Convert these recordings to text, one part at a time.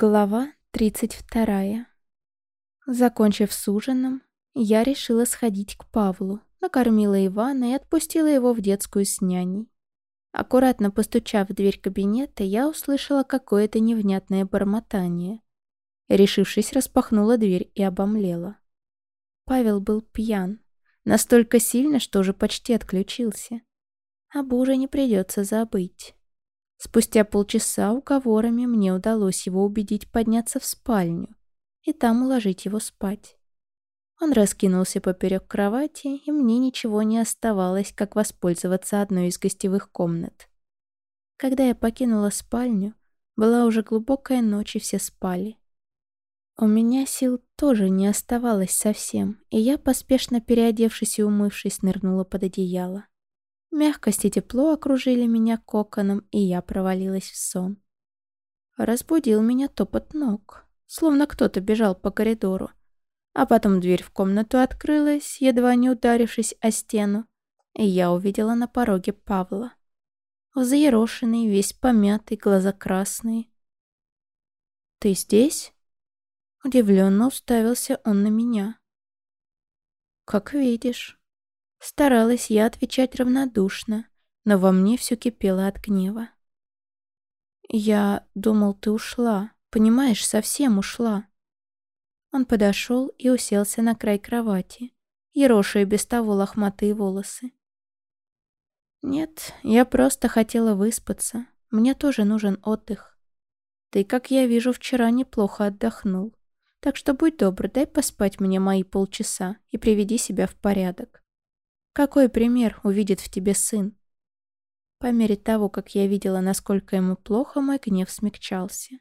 Глава 32. Закончив с ужином, я решила сходить к Павлу, накормила Ивана и отпустила его в детскую с няней. Аккуратно постучав в дверь кабинета, я услышала какое-то невнятное бормотание. Решившись, распахнула дверь и обомлела. Павел был пьян, настолько сильно, что уже почти отключился. Об ужине придется забыть. Спустя полчаса уговорами мне удалось его убедить подняться в спальню и там уложить его спать. Он раскинулся поперек кровати, и мне ничего не оставалось, как воспользоваться одной из гостевых комнат. Когда я покинула спальню, была уже глубокая ночь, и все спали. У меня сил тоже не оставалось совсем, и я, поспешно переодевшись и умывшись, нырнула под одеяло. Мягкость и тепло окружили меня коконом, и я провалилась в сон. Разбудил меня топот ног, словно кто-то бежал по коридору. А потом дверь в комнату открылась, едва не ударившись о стену, и я увидела на пороге Павла. Взъерошенный, весь помятый, глаза красные. «Ты здесь?» Удивленно уставился он на меня. «Как видишь». Старалась я отвечать равнодушно, но во мне все кипело от гнева. «Я думал, ты ушла. Понимаешь, совсем ушла». Он подошел и уселся на край кровати, ерошая без того лохматые волосы. «Нет, я просто хотела выспаться. Мне тоже нужен отдых. Ты, как я вижу, вчера неплохо отдохнул. Так что будь добр, дай поспать мне мои полчаса и приведи себя в порядок. Какой пример увидит в тебе сын? По мере того, как я видела, насколько ему плохо, мой гнев смягчался.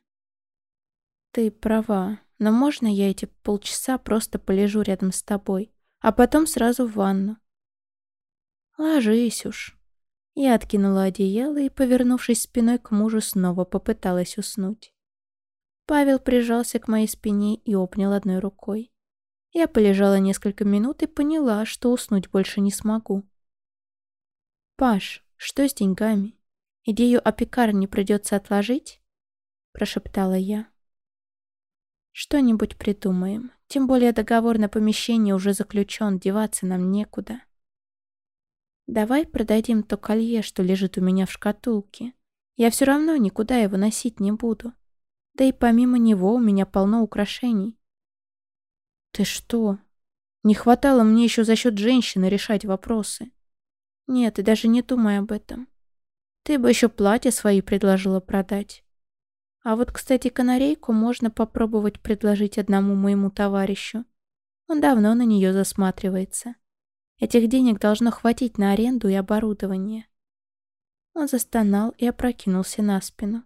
Ты права, но можно я эти полчаса просто полежу рядом с тобой, а потом сразу в ванну? Ложись уж. Я откинула одеяло и, повернувшись спиной к мужу, снова попыталась уснуть. Павел прижался к моей спине и обнял одной рукой. Я полежала несколько минут и поняла, что уснуть больше не смогу. «Паш, что с деньгами? Идею о пекарне придется отложить?» Прошептала я. «Что-нибудь придумаем. Тем более договор на помещение уже заключен, деваться нам некуда. Давай продадим то колье, что лежит у меня в шкатулке. Я все равно никуда его носить не буду. Да и помимо него у меня полно украшений. «Ты что? Не хватало мне еще за счет женщины решать вопросы. Нет, ты даже не думай об этом. Ты бы еще платья свои предложила продать. А вот, кстати, канарейку можно попробовать предложить одному моему товарищу. Он давно на нее засматривается. Этих денег должно хватить на аренду и оборудование. Он застонал и опрокинулся на спину.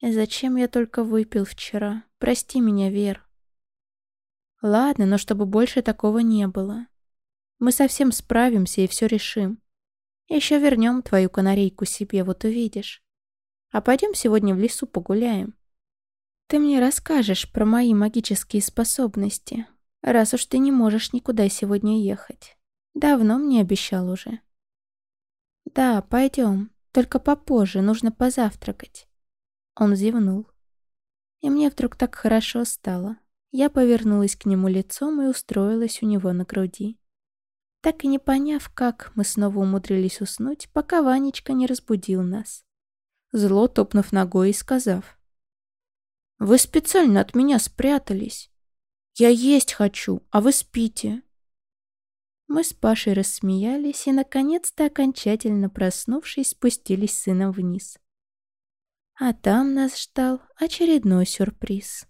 И зачем я только выпил вчера? Прости меня, Вер. Ладно, но чтобы больше такого не было. Мы совсем справимся и все решим. Еще вернем твою канарейку себе, вот увидишь. А пойдем сегодня в лесу погуляем. Ты мне расскажешь про мои магические способности, раз уж ты не можешь никуда сегодня ехать. Давно мне обещал уже. Да, пойдем, только попозже, нужно позавтракать. Он зевнул. И мне вдруг так хорошо стало. Я повернулась к нему лицом и устроилась у него на груди. Так и не поняв, как, мы снова умудрились уснуть, пока Ванечка не разбудил нас. Зло топнув ногой и сказав. «Вы специально от меня спрятались. Я есть хочу, а вы спите». Мы с Пашей рассмеялись и, наконец-то, окончательно проснувшись, спустились с сыном вниз. А там нас ждал очередной сюрприз.